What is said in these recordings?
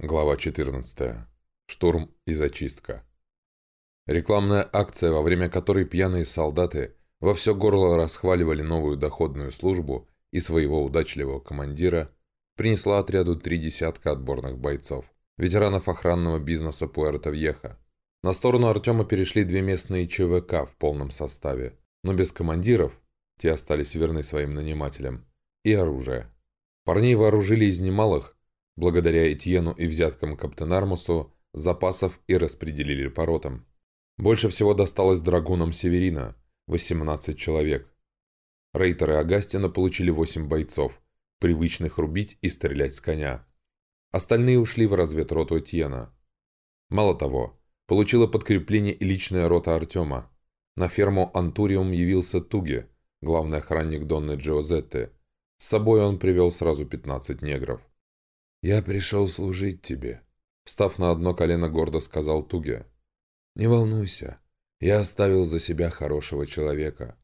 Глава 14. Штурм и зачистка. Рекламная акция, во время которой пьяные солдаты во все горло расхваливали новую доходную службу и своего удачливого командира, принесла отряду три десятка отборных бойцов, ветеранов охранного бизнеса Пуэрто-Вьеха. На сторону Артема перешли две местные ЧВК в полном составе, но без командиров, те остались верны своим нанимателям, и оружия. Парней вооружили из немалых, благодаря Этьену и взяткам Каптенармусу, запасов и распределили по ротам. Больше всего досталось драгунам Северина – 18 человек. Рейтеры Агастина получили 8 бойцов, привычных рубить и стрелять с коня. Остальные ушли в разведроту Этьена. Мало того, получила подкрепление и личная рота Артема. На ферму Антуриум явился Туги, главный охранник Донны Джиозетты. С собой он привел сразу 15 негров. «Я пришел служить тебе», — встав на одно колено, гордо сказал Туге. «Не волнуйся, я оставил за себя хорошего человека.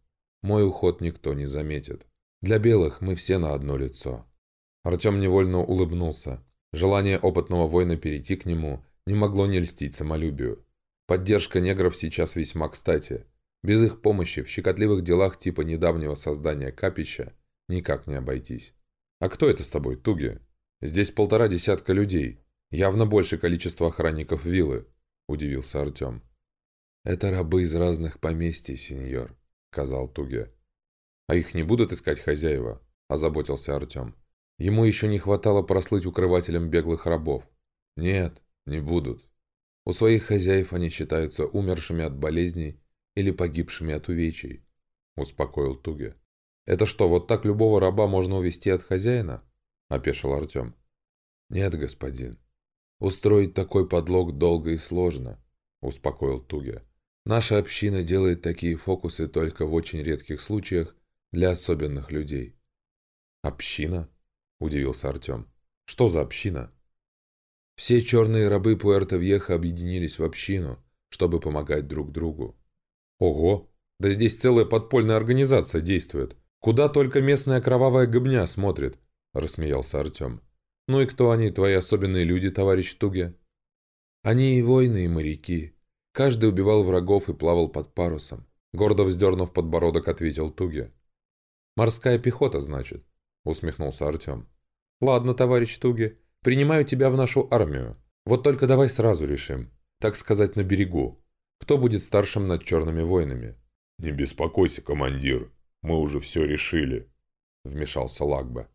Мой уход никто не заметит. Для белых мы все на одно лицо». Артем невольно улыбнулся. Желание опытного воина перейти к нему не могло не льстить самолюбию. Поддержка негров сейчас весьма кстати. Без их помощи в щекотливых делах типа недавнего создания капища никак не обойтись. «А кто это с тобой, Туги?» Здесь полтора десятка людей. Явно больше количества охранников виллы», – удивился Артем. «Это рабы из разных поместий, сеньор», – сказал Туге. «А их не будут искать хозяева?» – озаботился Артем. Ему еще не хватало прослыть укрывателем беглых рабов. «Нет, не будут. У своих хозяев они считаются умершими от болезней или погибшими от увечий», – успокоил Туге. «Это что, вот так любого раба можно увести от хозяина?» – опешил Артем. «Нет, господин. Устроить такой подлог долго и сложно», – успокоил Туге. «Наша община делает такие фокусы только в очень редких случаях для особенных людей». «Община?» – удивился Артем. «Что за община?» Все черные рабы Пуэрто-Вьеха объединились в общину, чтобы помогать друг другу. «Ого! Да здесь целая подпольная организация действует. Куда только местная кровавая гобня смотрит. – рассмеялся Артем. «Ну и кто они, твои особенные люди, товарищ Туге?» «Они и воины, и моряки. Каждый убивал врагов и плавал под парусом», – гордо вздернув подбородок, ответил Туге. «Морская пехота, значит?» – усмехнулся Артем. «Ладно, товарищ Туге, принимаю тебя в нашу армию. Вот только давай сразу решим, так сказать, на берегу. Кто будет старшим над черными воинами?» «Не беспокойся, командир, мы уже все решили», – вмешался Лагба.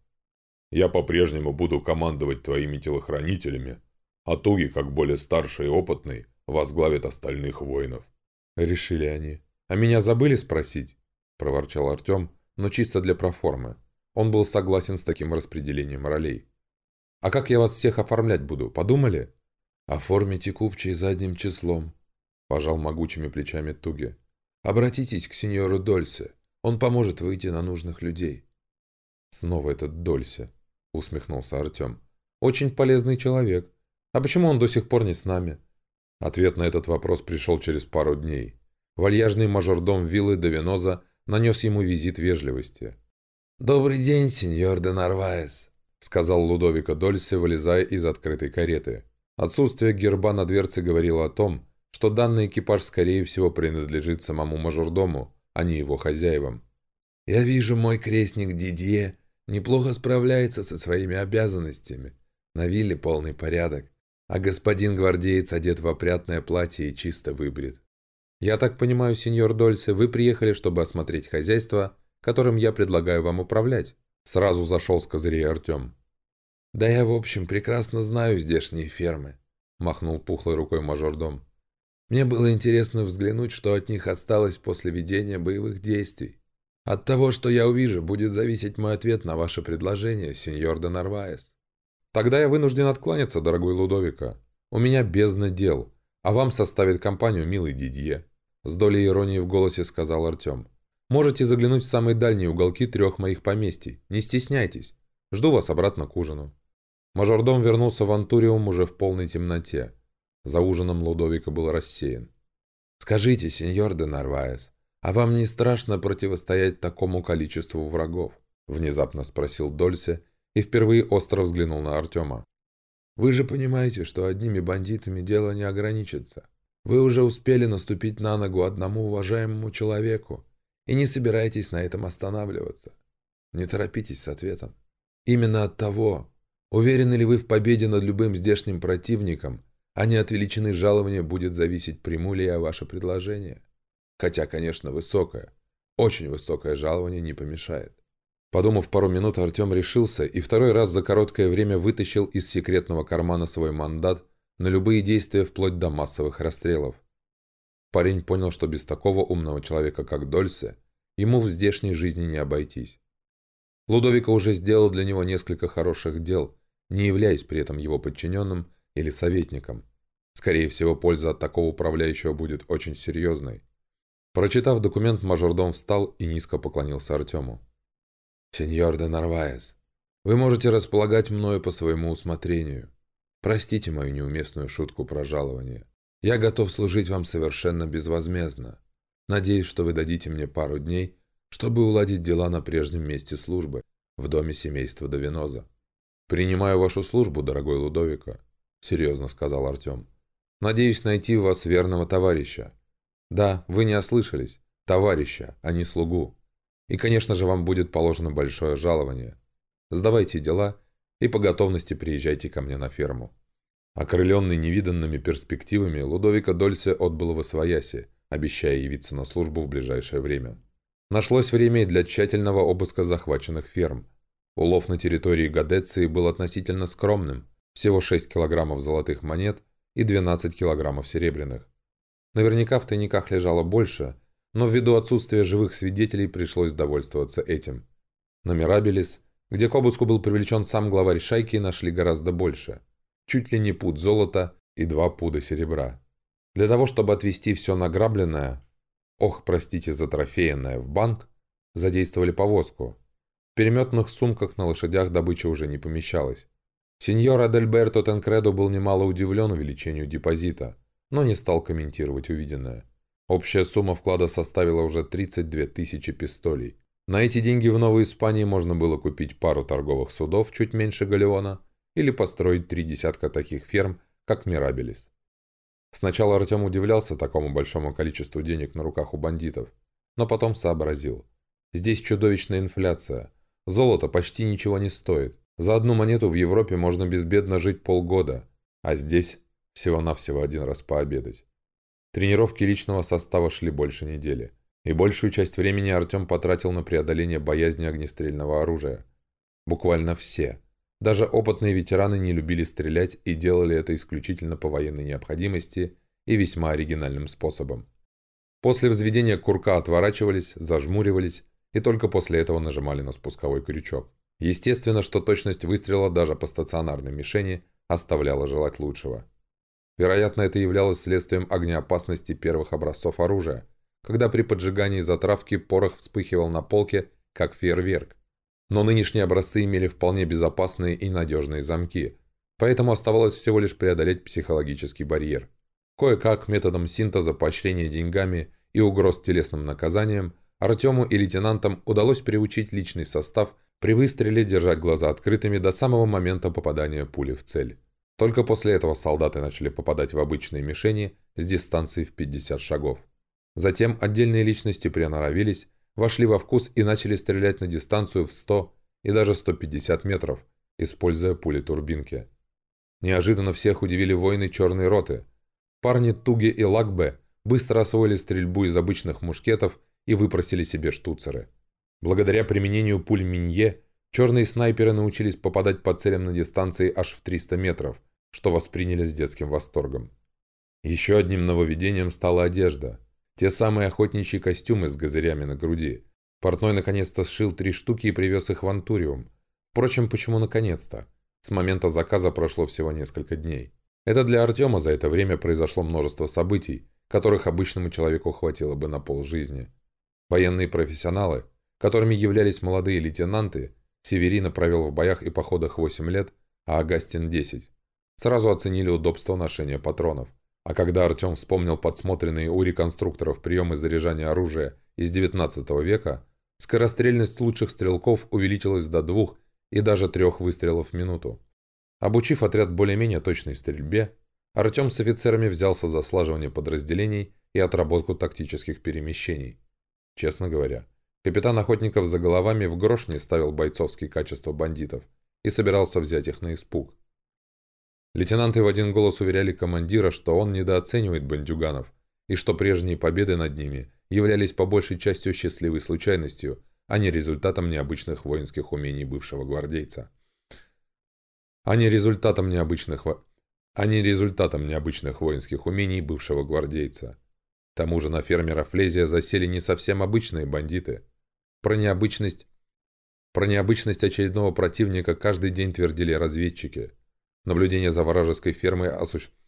Я по-прежнему буду командовать твоими телохранителями, а Туги, как более старший и опытный, возглавит остальных воинов». Решили они. «А меня забыли спросить?» – проворчал Артем, но чисто для проформы. Он был согласен с таким распределением ролей. «А как я вас всех оформлять буду, подумали?» «Оформите купчей задним числом», – пожал могучими плечами Туги. «Обратитесь к сеньору Дольсе, он поможет выйти на нужных людей». Снова этот Дольсе. – усмехнулся Артем. «Очень полезный человек. А почему он до сих пор не с нами?» Ответ на этот вопрос пришел через пару дней. Вальяжный мажордом виллы Давиноза нанес ему визит вежливости. «Добрый день, сеньор де Нарваес», — сказал Лудовика Дольсе, вылезая из открытой кареты. Отсутствие герба на дверце говорило о том, что данный экипаж, скорее всего, принадлежит самому мажордому, а не его хозяевам. «Я вижу, мой крестник Дидье неплохо справляется со своими обязанностями. На вилле полный порядок, а господин гвардеец одет в опрятное платье и чисто выбрит. «Я так понимаю, сеньор Дольсе, вы приехали, чтобы осмотреть хозяйство, которым я предлагаю вам управлять?» Сразу зашел с козырей Артем. «Да я, в общем, прекрасно знаю здешние фермы», – махнул пухлой рукой мажордом. «Мне было интересно взглянуть, что от них осталось после ведения боевых действий. От того, что я увижу, будет зависеть мой ответ на ваше предложение, сеньор де Нарваес. Тогда я вынужден откланяться, дорогой Лудовика. У меня бездна дел, а вам составит компанию милый Дидье. С долей иронии в голосе сказал Артем. Можете заглянуть в самые дальние уголки трех моих поместий. Не стесняйтесь. Жду вас обратно к ужину. Мажордом вернулся в Антуриум уже в полной темноте. За ужином Лудовика был рассеян. «Скажите, сеньор де Нарваес, «А вам не страшно противостоять такому количеству врагов?» – внезапно спросил Дольсе и впервые остро взглянул на Артема. Вы же понимаете, что одними бандитами дело не ограничится. Вы уже успели наступить на ногу одному уважаемому человеку и не собираетесь на этом останавливаться. Не торопитесь с ответом. Именно от того, уверены ли вы в победе над любым здешним противником, а не от величины жалования будет зависеть, приму ли я ваше предложение. Хотя, конечно, высокое, очень высокое жалование не помешает. Подумав пару минут, Артем решился и второй раз за короткое время вытащил из секретного кармана свой мандат на любые действия вплоть до массовых расстрелов. Парень понял, что без такого умного человека, как Дольсе, ему в здешней жизни не обойтись. Лудовика уже сделал для него несколько хороших дел, не являясь при этом его подчиненным или советником. Скорее всего, польза от такого управляющего будет очень серьезной. Прочитав документ, мажордом встал и низко поклонился Артему. «Сеньор де Нарваес, вы можете располагать мною по своему усмотрению. Простите мою неуместную шутку про жалование. Я готов служить вам совершенно безвозмездно. Надеюсь, что вы дадите мне пару дней, чтобы уладить дела на прежнем месте службы, в доме семейства Давиноза. «Принимаю вашу службу, дорогой Лудовика», — серьезно сказал Артем. «Надеюсь найти в вас верного товарища. Да, вы не ослышались. Товарища, а не слугу. И, конечно же, вам будет положено большое жалование. Сдавайте дела и по готовности приезжайте ко мне на ферму». Окрыленный невиданными перспективами, Лудовика Дольсе отбыл в Освояси, обещая явиться на службу в ближайшее время. Нашлось время и для тщательного обыска захваченных ферм. Улов на территории Гадеции был относительно скромным, всего 6 килограммов золотых монет и 12 килограммов серебряных. Наверняка в тайниках лежало больше, но ввиду отсутствия живых свидетелей пришлось довольствоваться этим. На Мирабелис, где к обыску был привлечен сам главарь шайки, нашли гораздо больше. Чуть ли не пуд золота и два пуда серебра. Для того, чтобы отвезти все награбленное, ох, простите, затрофеянное, в банк, задействовали повозку. В переметных сумках на лошадях добыча уже не помещалась. Сеньор Адельберто Тенкредо был немало удивлен увеличению депозита, но не стал комментировать увиденное. Общая сумма вклада составила уже 32 тысячи пистолей. На эти деньги в Новой Испании можно было купить пару торговых судов чуть меньше галеона или построить три десятка таких ферм, как Мирабелис. Сначала Артем удивлялся такому большому количеству денег на руках у бандитов, но потом сообразил. Здесь чудовищная инфляция. Золото почти ничего не стоит. За одну монету в Европе можно безбедно жить полгода, а здесь всего-навсего один раз пообедать. Тренировки личного состава шли больше недели, и большую часть времени Артем потратил на преодоление боязни огнестрельного оружия. Буквально все. Даже опытные ветераны не любили стрелять и делали это исключительно по военной необходимости и весьма оригинальным способом. После взведения курка отворачивались, зажмуривались и только после этого нажимали на спусковой крючок. Естественно, что точность выстрела даже по стационарной мишени оставляла желать лучшего. Вероятно, это являлось следствием огнеопасности первых образцов оружия, когда при поджигании затравки порох вспыхивал на полке, как фейерверк. Но нынешние образцы имели вполне безопасные и надежные замки, поэтому оставалось всего лишь преодолеть психологический барьер. Кое-как методом синтеза, поощрения деньгами и угроз телесным наказанием Артему и лейтенантам удалось приучить личный состав при выстреле держать глаза открытыми до самого момента попадания пули в цель. Только после этого солдаты начали попадать в обычные мишени с дистанции в 50 шагов. Затем отдельные личности приноровились, вошли во вкус и начали стрелять на дистанцию в 100 и даже 150 метров, используя пули-турбинки. Неожиданно всех удивили воины черной роты. Парни Туги и Лакбе быстро освоили стрельбу из обычных мушкетов и выпросили себе штуцеры. Благодаря применению пуль Минье, черные снайперы научились попадать по целям на дистанции аж в 300 метров, что восприняли с детским восторгом. Еще одним нововведением стала одежда. Те самые охотничьи костюмы с газырями на груди. Портной наконец-то сшил три штуки и привез их в Антуриум. Впрочем, почему наконец-то? С момента заказа прошло всего несколько дней. Это для Артема за это время произошло множество событий, которых обычному человеку хватило бы на полжизни. Военные профессионалы, которыми являлись молодые лейтенанты, Северина провел в боях и походах 8 лет, а Агастин 10 сразу оценили удобство ношения патронов. А когда Артем вспомнил подсмотренные у реконструкторов приемы заряжания оружия из 19 века, скорострельность лучших стрелков увеличилась до двух и даже трех выстрелов в минуту. Обучив отряд более-менее точной стрельбе, Артем с офицерами взялся за слаживание подразделений и отработку тактических перемещений. Честно говоря, капитан охотников за головами в грош не ставил бойцовские качества бандитов и собирался взять их на испуг. Лейтенанты в один голос уверяли командира, что он недооценивает бандюганов, и что прежние победы над ними являлись по большей частью счастливой случайностью, а не результатом необычных воинских умений бывшего гвардейца. А не результатом необычных, а не результатом необычных воинских умений бывшего гвардейца. К тому же на фермера Флезия засели не совсем обычные бандиты. Про необычность, про необычность очередного противника каждый день твердили разведчики. Наблюдение за вражеской фермой осуществлялось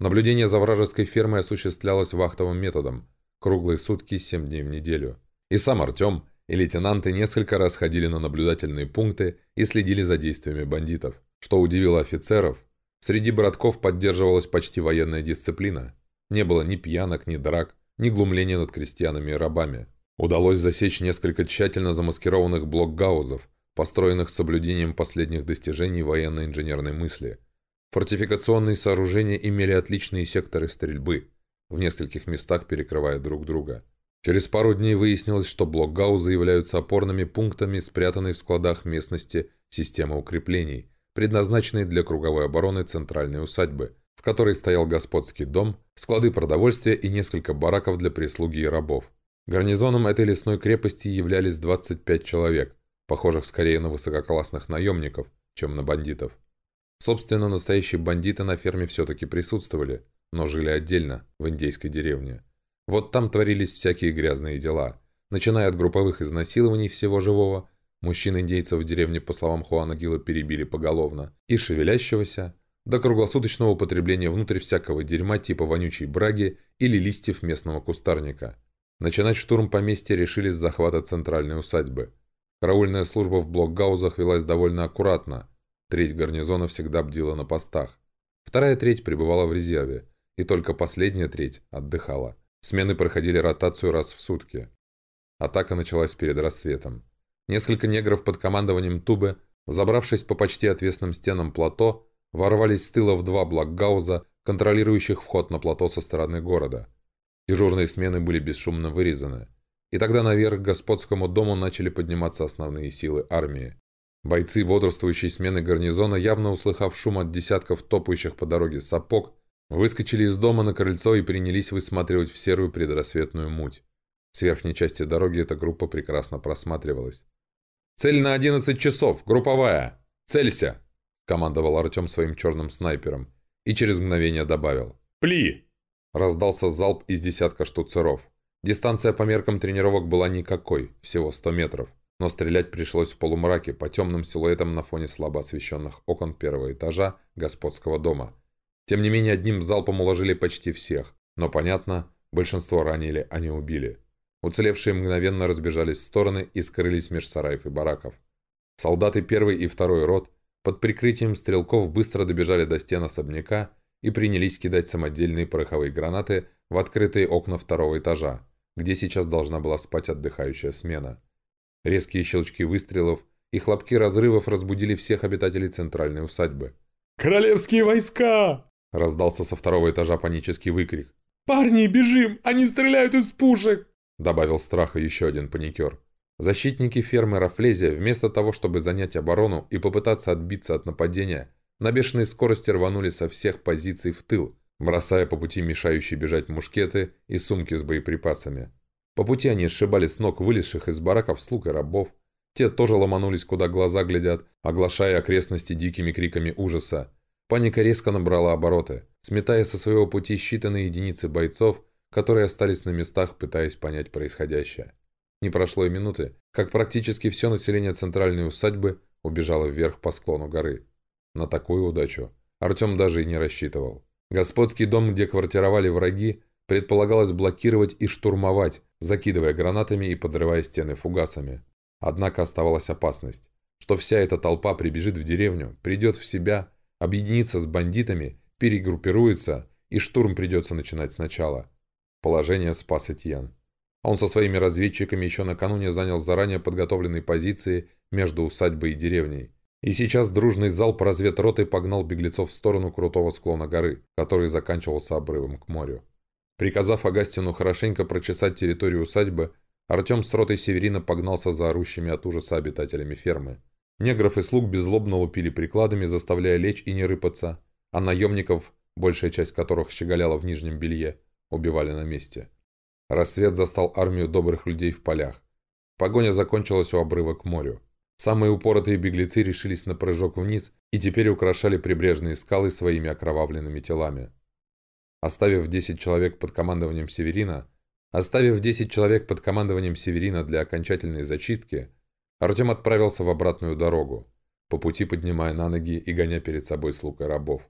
Наблюдение за вражеской фермой осуществлялось вахтовым методом, круглые сутки, 7 дней в неделю. И сам Артем, и лейтенанты несколько раз ходили на наблюдательные пункты и следили за действиями бандитов. Что удивило офицеров, среди братков поддерживалась почти военная дисциплина. Не было ни пьянок, ни драк, ни глумления над крестьянами и рабами. Удалось засечь несколько тщательно замаскированных блокгаузов, построенных с соблюдением последних достижений военно-инженерной мысли – Фортификационные сооружения имели отличные секторы стрельбы, в нескольких местах перекрывая друг друга. Через пару дней выяснилось, что блокгаузы являются опорными пунктами, спрятанной в складах местности системы укреплений, предназначенной для круговой обороны центральной усадьбы, в которой стоял господский дом, склады продовольствия и несколько бараков для прислуги и рабов. Гарнизоном этой лесной крепости являлись 25 человек, похожих скорее на высококлассных наемников, чем на бандитов. Собственно, настоящие бандиты на ферме все-таки присутствовали, но жили отдельно, в индейской деревне. Вот там творились всякие грязные дела, начиная от групповых изнасилований всего живого, мужчин-индейцев в деревне, по словам Хуана Гилла, перебили поголовно, и шевелящегося, до круглосуточного употребления внутрь всякого дерьма типа вонючей браги или листьев местного кустарника. Начинать штурм поместья решили с захвата центральной усадьбы. Караульная служба в блокгаузах велась довольно аккуратно – Треть гарнизона всегда бдила на постах. Вторая треть пребывала в резерве, и только последняя треть отдыхала. Смены проходили ротацию раз в сутки. Атака началась перед рассветом. Несколько негров под командованием Тубы, забравшись по почти отвесным стенам плато, ворвались с тыла в два блокгауза, контролирующих вход на плато со стороны города. Дежурные смены были бесшумно вырезаны. И тогда наверх к господскому дому начали подниматься основные силы армии. Бойцы бодрствующей смены гарнизона, явно услыхав шум от десятков топающих по дороге сапог, выскочили из дома на крыльцо и принялись высматривать в серую предрассветную муть. С верхней части дороги эта группа прекрасно просматривалась. «Цель на 11 часов! Групповая! Целься!» – командовал Артем своим черным снайпером и через мгновение добавил. «Пли!» Раздался залп из десятка штуцеров. Дистанция по меркам тренировок была никакой, всего 100 метров но стрелять пришлось в полумраке по темным силуэтам на фоне слабо освещенных окон первого этажа господского дома. Тем не менее, одним залпом уложили почти всех, но, понятно, большинство ранили, а не убили. Уцелевшие мгновенно разбежались в стороны и скрылись меж сараев и бараков. Солдаты первый и второй рот под прикрытием стрелков быстро добежали до стен особняка и принялись кидать самодельные пороховые гранаты в открытые окна второго этажа, где сейчас должна была спать отдыхающая смена. Резкие щелчки выстрелов и хлопки разрывов разбудили всех обитателей центральной усадьбы. «Королевские войска!» – раздался со второго этажа панический выкрик. «Парни, бежим! Они стреляют из пушек!» – добавил страха еще один паникер. Защитники фермы Рафлезия, вместо того, чтобы занять оборону и попытаться отбиться от нападения, на бешеной скорости рванули со всех позиций в тыл, бросая по пути мешающие бежать мушкеты и сумки с боеприпасами. По пути они сшибали с ног вылезших из бараков слуг и рабов. Те тоже ломанулись, куда глаза глядят, оглашая окрестности дикими криками ужаса. Паника резко набрала обороты, сметая со своего пути считанные единицы бойцов, которые остались на местах, пытаясь понять происходящее. Не прошло и минуты, как практически все население центральной усадьбы убежало вверх по склону горы. На такую удачу Артем даже и не рассчитывал. Господский дом, где квартировали враги, предполагалось блокировать и штурмовать, закидывая гранатами и подрывая стены фугасами. Однако оставалась опасность, что вся эта толпа прибежит в деревню, придет в себя, объединится с бандитами, перегруппируется, и штурм придется начинать сначала. Положение спас Этьен. Он со своими разведчиками еще накануне занял заранее подготовленные позиции между усадьбой и деревней И сейчас дружный залп разведроты погнал беглецов в сторону крутого склона горы, который заканчивался обрывом к морю. Приказав Агастину хорошенько прочесать территорию усадьбы, Артем с ротой Северина погнался за орущими от ужаса обитателями фермы. Негров и слуг беззлобно лупили прикладами, заставляя лечь и не рыпаться, а наемников, большая часть которых щеголяла в нижнем белье, убивали на месте. Рассвет застал армию добрых людей в полях. Погоня закончилась у обрыва к морю. Самые упоротые беглецы решились на прыжок вниз и теперь украшали прибрежные скалы своими окровавленными телами. Оставив 10 человек под командованием Северина, оставив 10 человек под командованием Северина для окончательной зачистки, Артем отправился в обратную дорогу, по пути поднимая на ноги и гоня перед собой слуг и рабов.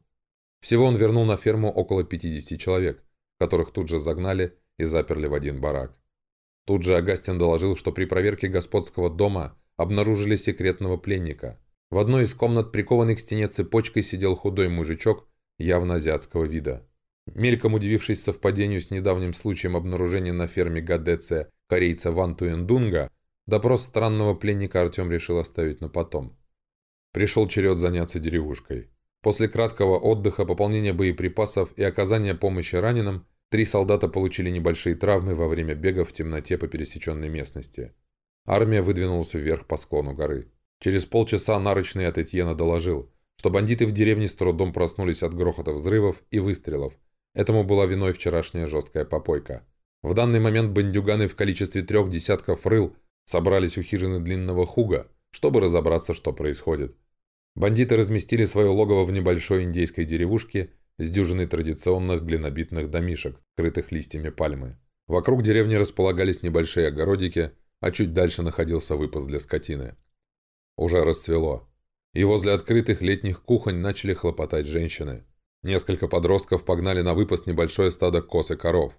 Всего он вернул на ферму около 50 человек, которых тут же загнали и заперли в один барак. Тут же Агастин доложил, что при проверке господского дома обнаружили секретного пленника. В одной из комнат, прикованный к стене цепочкой, сидел худой мужичок явно азиатского вида. Мельком удивившись совпадению с недавним случаем обнаружения на ферме Гадеция корейца Ван Туэндунга, допрос странного пленника Артем решил оставить на потом. Пришел черед заняться деревушкой. После краткого отдыха, пополнения боеприпасов и оказания помощи раненым, три солдата получили небольшие травмы во время бега в темноте по пересеченной местности. Армия выдвинулась вверх по склону горы. Через полчаса нарочный от Этьена доложил, что бандиты в деревне с трудом проснулись от грохота взрывов и выстрелов. Этому была виной вчерашняя жесткая попойка. В данный момент бандюганы в количестве трех десятков рыл собрались у хижины длинного хуга, чтобы разобраться, что происходит. Бандиты разместили свое логово в небольшой индейской деревушке с дюжиной традиционных глинобитных домишек, крытых листьями пальмы. Вокруг деревни располагались небольшие огородики – а чуть дальше находился выпас для скотины. Уже расцвело, и возле открытых летних кухонь начали хлопотать женщины. Несколько подростков погнали на выпас небольшое стадо коз и коров.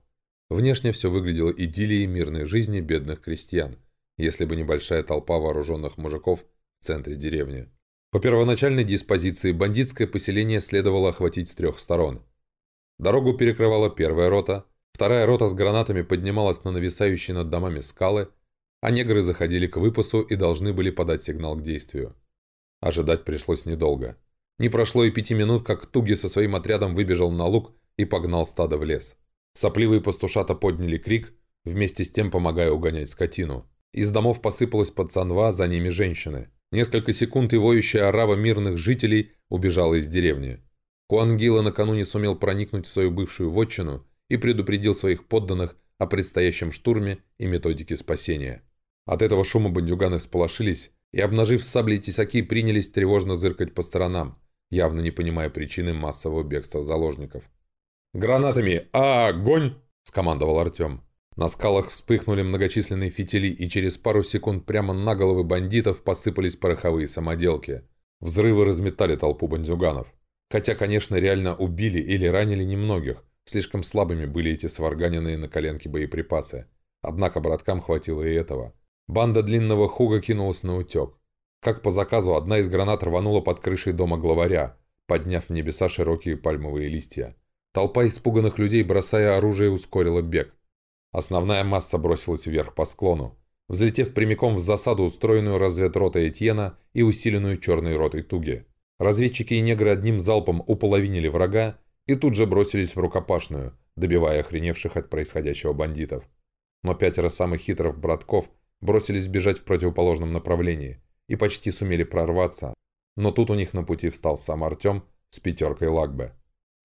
Внешне все выглядело идиллией мирной жизни бедных крестьян, если бы небольшая толпа вооруженных мужиков в центре деревни. По первоначальной диспозиции бандитское поселение следовало охватить с трех сторон. Дорогу перекрывала первая рота, вторая рота с гранатами поднималась на нависающие над домами скалы, а негры заходили к выпасу и должны были подать сигнал к действию. Ожидать пришлось недолго. Не прошло и пяти минут, как Туги со своим отрядом выбежал на луг и погнал стадо в лес. Сопливые пастушата подняли крик, вместе с тем помогая угонять скотину. Из домов посыпалась пацанва, за ними женщины. Несколько секунд и воющая орава мирных жителей убежала из деревни. Куангила накануне сумел проникнуть в свою бывшую вотчину и предупредил своих подданных о предстоящем штурме и методике спасения. От этого шума бандюганы всполошились и, обнажив сабли и тесаки, принялись тревожно зыркать по сторонам, явно не понимая причины массового бегства заложников. «Гранатами! Огонь!» – скомандовал Артем. На скалах вспыхнули многочисленные фитили, и через пару секунд прямо на головы бандитов посыпались пороховые самоделки. Взрывы разметали толпу бандюганов. Хотя, конечно, реально убили или ранили немногих. Слишком слабыми были эти сварганенные на коленке боеприпасы. Однако браткам хватило и этого. Банда длинного хуга кинулась на утек. Как по заказу, одна из гранат рванула под крышей дома главаря, подняв в небеса широкие пальмовые листья. Толпа испуганных людей, бросая оружие, ускорила бег. Основная масса бросилась вверх по склону, взлетев прямиком в засаду, устроенную разведротой Этьена и усиленную черной ротой Туги. Разведчики и негры одним залпом уполовинили врага и тут же бросились в рукопашную, добивая охреневших от происходящего бандитов. Но пятеро самых хитрых братков – бросились бежать в противоположном направлении и почти сумели прорваться, но тут у них на пути встал сам Артем с пятеркой Лагбе.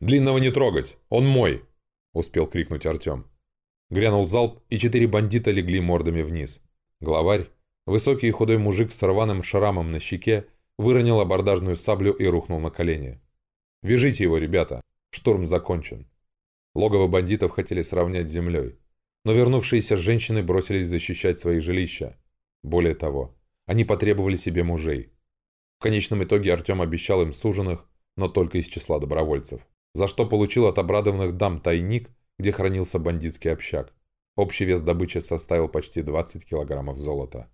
«Длинного не трогать! Он мой!» – успел крикнуть Артем. Грянул залп, и четыре бандита легли мордами вниз. Главарь, высокий и худой мужик с рваным шрамом на щеке, выронил абордажную саблю и рухнул на колени. «Вяжите его, ребята! Штурм закончен!» Логово бандитов хотели сравнять с землей но вернувшиеся женщины бросились защищать свои жилища. Более того, они потребовали себе мужей. В конечном итоге Артем обещал им суженых, но только из числа добровольцев, за что получил от обрадованных дам тайник, где хранился бандитский общак. Общий вес добычи составил почти 20 килограммов золота.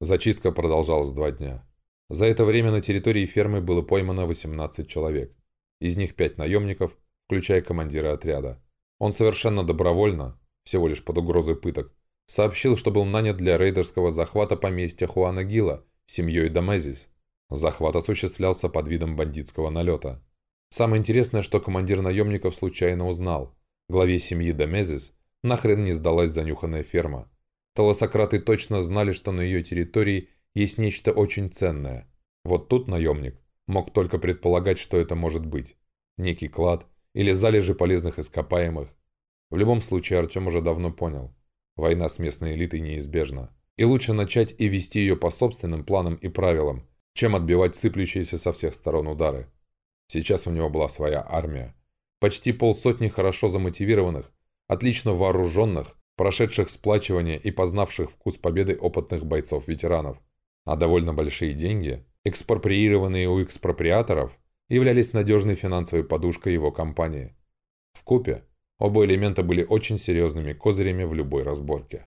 Зачистка продолжалась два дня. За это время на территории фермы было поймано 18 человек. Из них 5 наемников, включая командира отряда. Он совершенно добровольно, всего лишь под угрозой пыток, сообщил, что был нанят для рейдерского захвата поместья Хуана Гила семьей Домезис. Захват осуществлялся под видом бандитского налета. Самое интересное, что командир наемников случайно узнал. Главе семьи Демезис нахрен не сдалась занюханная ферма. Толосократы точно знали, что на ее территории есть нечто очень ценное. Вот тут наемник мог только предполагать, что это может быть. Некий клад или залежи полезных ископаемых. В любом случае Артем уже давно понял. Война с местной элитой неизбежна. И лучше начать и вести ее по собственным планам и правилам, чем отбивать сыплющиеся со всех сторон удары. Сейчас у него была своя армия. Почти полсотни хорошо замотивированных, отлично вооруженных, прошедших сплачивание и познавших вкус победы опытных бойцов-ветеранов. А довольно большие деньги, экспроприированные у экспроприаторов, являлись надежной финансовой подушкой его компании. В купе оба элемента были очень серьезными козырями в любой разборке.